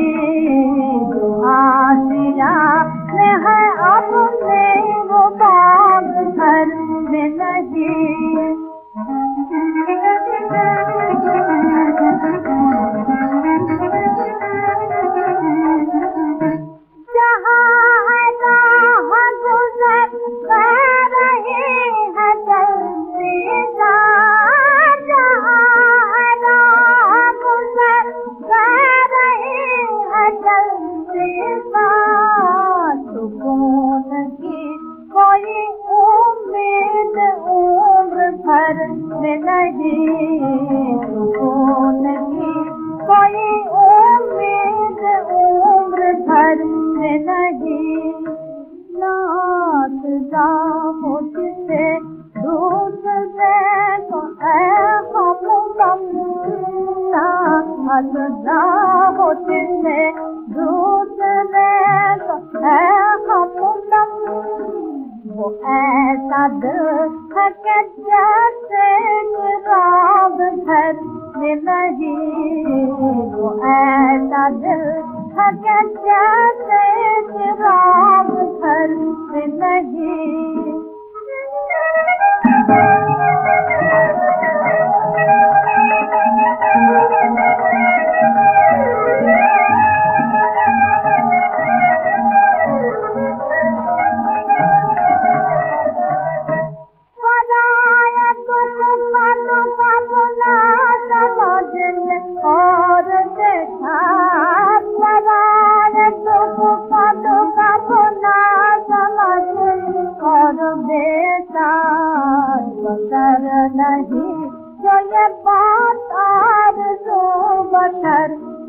Ooh. दिल है कि जैसे राम में नहीं वो ऐसा दिल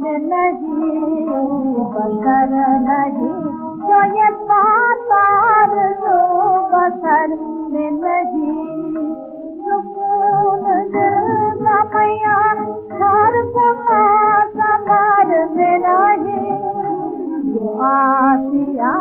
में नहीं बसर आर जो बसर में समार में नहीं। आसिया